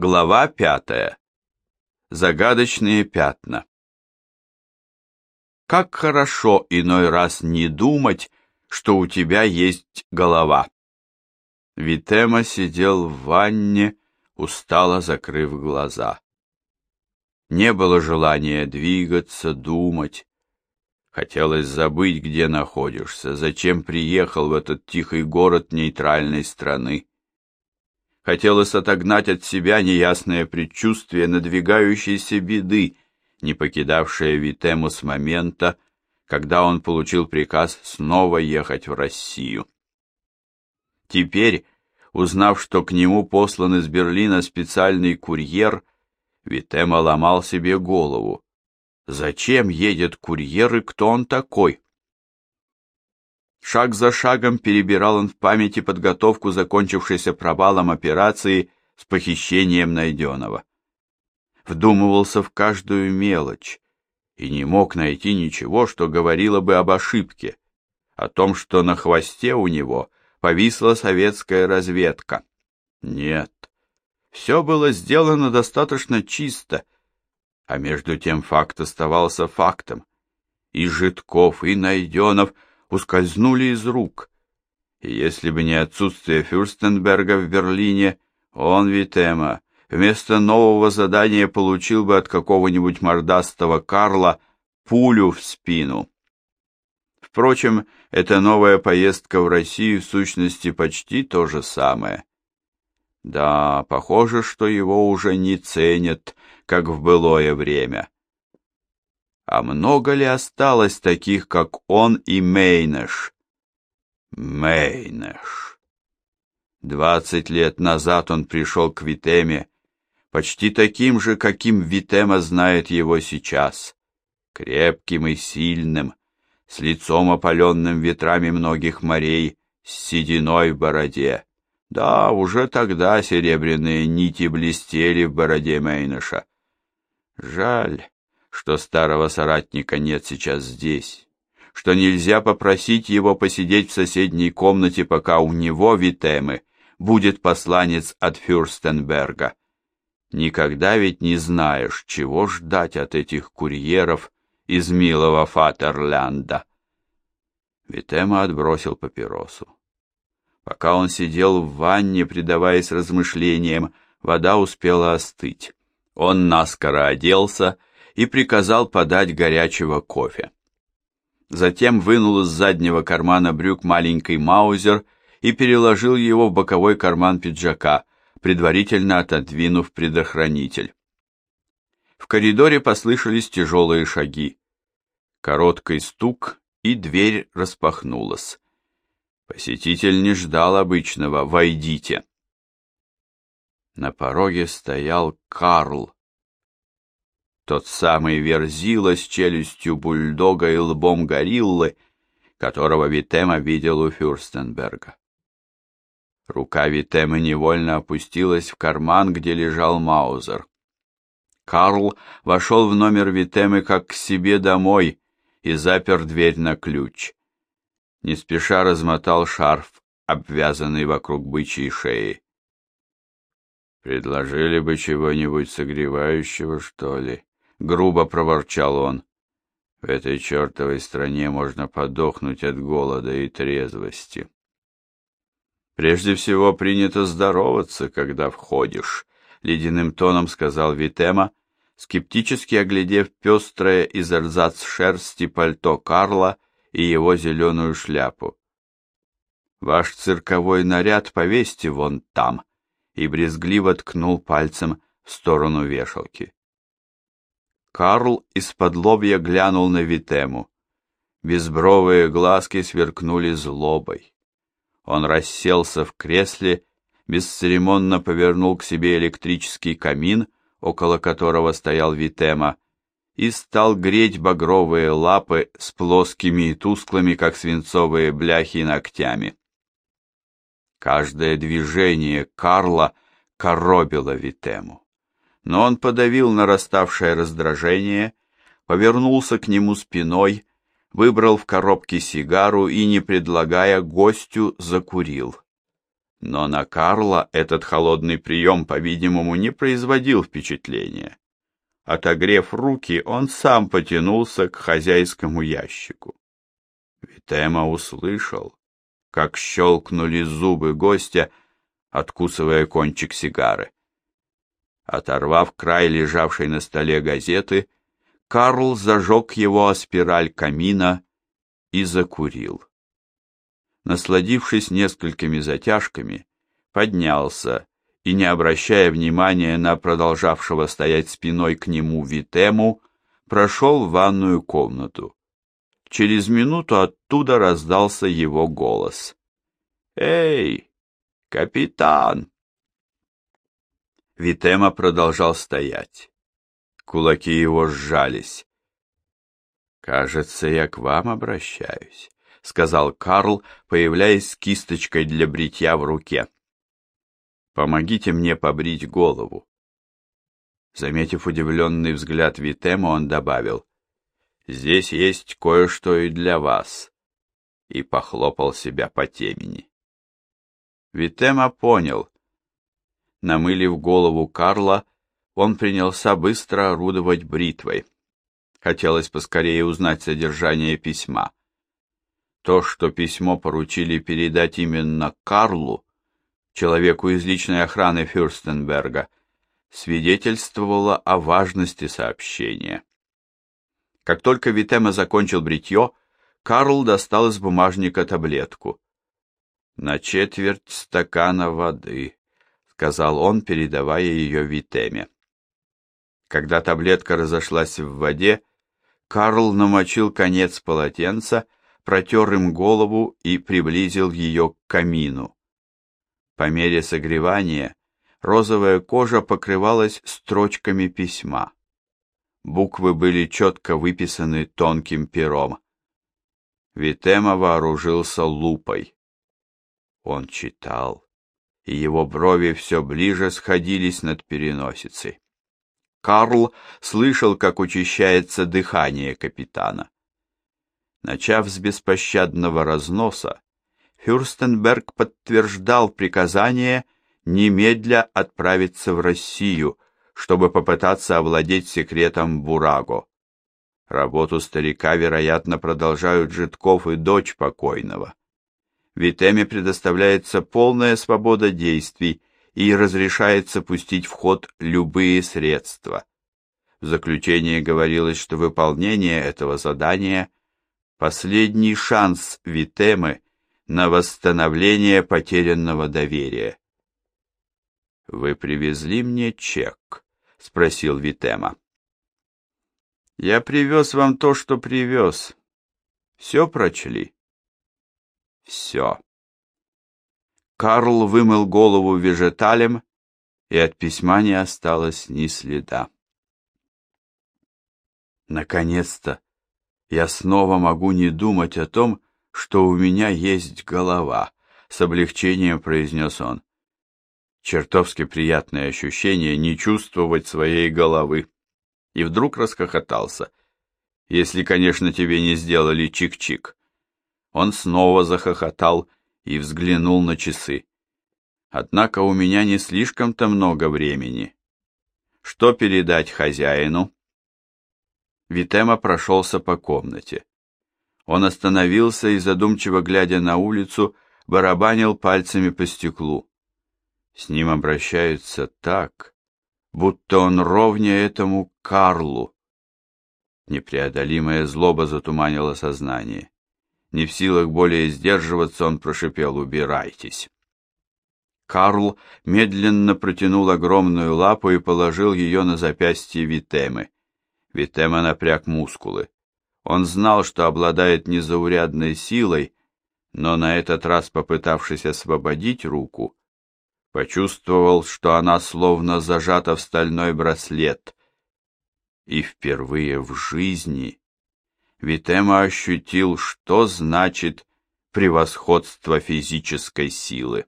Глава пятая. Загадочные пятна. Как хорошо иной раз не думать, что у тебя есть голова. Витема сидел в ванне, устало закрыв глаза. Не было желания двигаться, думать. Хотелось забыть, где находишься, зачем приехал в этот тихий город нейтральной страны. Хотелось отогнать от себя неясное предчувствие надвигающейся беды, не покидавшее Витему с момента, когда он получил приказ снова ехать в Россию. Теперь, узнав, что к нему послан из Берлина специальный курьер, Витема ломал себе голову. Зачем едет курьер и кто он такой? Шаг за шагом перебирал он в памяти подготовку закончившейся провалом операции с похищением найденного. Вдумывался в каждую мелочь и не мог найти ничего, что говорило бы об ошибке, о том, что на хвосте у него повисла советская разведка. Нет, все было сделано достаточно чисто, а между тем факт оставался фактом. И Житков, и Найденов — ускользнули из рук. И если бы не отсутствие Фюрстенберга в Берлине, он, Витема, вместо нового задания получил бы от какого-нибудь мордастого Карла пулю в спину. Впрочем, эта новая поездка в Россию в сущности почти то же самое. Да, похоже, что его уже не ценят, как в былое время. А много ли осталось таких, как он и Мейнеш? Мейнеш. Двадцать лет назад он пришел к Витеме, почти таким же, каким Витема знает его сейчас, крепким и сильным, с лицом опаленным ветрами многих морей, с сединой в бороде. Да, уже тогда серебряные нити блестели в бороде Мейнеша. Жаль, что старого соратника нет сейчас здесь, что нельзя попросить его посидеть в соседней комнате, пока у него, Витемы, будет посланец от Фюрстенберга. Никогда ведь не знаешь, чего ждать от этих курьеров из милого Фатерлянда. Витема отбросил папиросу. Пока он сидел в ванне, предаваясь размышлениям, вода успела остыть. Он наскоро оделся и приказал подать горячего кофе. Затем вынул из заднего кармана брюк маленький маузер и переложил его в боковой карман пиджака, предварительно отодвинув предохранитель. В коридоре послышались тяжелые шаги. Короткий стук, и дверь распахнулась. Посетитель не ждал обычного «войдите». На пороге стоял Карл, тот самый Верзила с челюстью бульдога и лбом гориллы, которого Витема видел у Фюрстенберга. Рука Витема невольно опустилась в карман, где лежал Маузер. Карл вошел в номер Витемы как к себе домой и запер дверь на ключ. Не спеша размотал шарф, обвязанный вокруг бычьей шеи. «Предложили бы чего-нибудь согревающего, что ли?» — грубо проворчал он. В этой чертовой стране можно подохнуть от голода и трезвости. Прежде всего принято здороваться, когда входишь, — ледяным тоном сказал Витема, скептически оглядев пестрое из эрзац шерсти пальто Карла и его зеленую шляпу. «Ваш цирковой наряд повесьте вон там», и брезгливо ткнул пальцем в сторону вешалки. Карл из-под лобья глянул на Витему. Безбровые глазки сверкнули злобой. Он расселся в кресле, бесцеремонно повернул к себе электрический камин, около которого стоял Витема, и стал греть багровые лапы с плоскими и тусклыми, как свинцовые бляхи, ногтями. Каждое движение Карла коробило Витему но он подавил нараставшее раздражение, повернулся к нему спиной, выбрал в коробке сигару и, не предлагая гостю, закурил. Но на Карла этот холодный прием, по-видимому, не производил впечатления. Отогрев руки, он сам потянулся к хозяйскому ящику. Витема услышал, как щелкнули зубы гостя, откусывая кончик сигары. Оторвав край лежавшей на столе газеты, Карл зажег его о спираль камина и закурил. Насладившись несколькими затяжками, поднялся и, не обращая внимания на продолжавшего стоять спиной к нему Витему, прошел в ванную комнату. Через минуту оттуда раздался его голос. «Эй, капитан!» Витема продолжал стоять. Кулаки его сжались. «Кажется, я к вам обращаюсь», — сказал Карл, появляясь с кисточкой для бритья в руке. «Помогите мне побрить голову». Заметив удивленный взгляд Витема, он добавил, «Здесь есть кое-что и для вас», и похлопал себя по темени. Витема понял. Намылив голову Карла, он принялся быстро орудовать бритвой. Хотелось поскорее узнать содержание письма. То, что письмо поручили передать именно Карлу, человеку из личной охраны Фюрстенберга, свидетельствовало о важности сообщения. Как только Витема закончил бритье, Карл достал из бумажника таблетку. «На четверть стакана воды», — сказал он, передавая ее Витеме. Когда таблетка разошлась в воде, Карл намочил конец полотенца, протер им голову и приблизил ее к камину. По мере согревания розовая кожа покрывалась строчками письма. Буквы были четко выписаны тонким пером. Витема вооружился лупой. Он читал, и его брови все ближе сходились над переносицей. Карл слышал, как учащается дыхание капитана. Начав с беспощадного разноса, Фюрстенберг подтверждал приказание немедля отправиться в Россию, чтобы попытаться овладеть секретом Бураго. Работу старика, вероятно, продолжают Житков и дочь покойного. Витеме предоставляется полная свобода действий, и разрешается пустить в ход любые средства. В заключении говорилось, что выполнение этого задания – последний шанс Витемы на восстановление потерянного доверия. «Вы привезли мне чек?» — спросил Витема. «Я привез вам то, что привез. Все прочли?» «Все». Карл вымыл голову вежеталем, и от письма не осталось ни следа. Наконец-то я снова могу не думать о том, что у меня есть голова, с облегчением произнес он. Чертовски приятное ощущение не чувствовать своей головы. И вдруг расхохотался. Если, конечно, тебе не сделали чик-чик. Он снова захохотал и взглянул на часы. Однако у меня не слишком-то много времени. Что передать хозяину? Витема прошелся по комнате. Он остановился и, задумчиво глядя на улицу, барабанил пальцами по стеклу. С ним обращаются так, будто он ровнее этому Карлу. Непреодолимая злоба затуманила сознание. Не в силах более сдерживаться, он прошипел «Убирайтесь». Карл медленно протянул огромную лапу и положил ее на запястье Витемы. Витема напряг мускулы. Он знал, что обладает незаурядной силой, но на этот раз, попытавшись освободить руку, почувствовал, что она словно зажата в стальной браслет. И впервые в жизни Витема ощутил, что значит превосходство физической силы.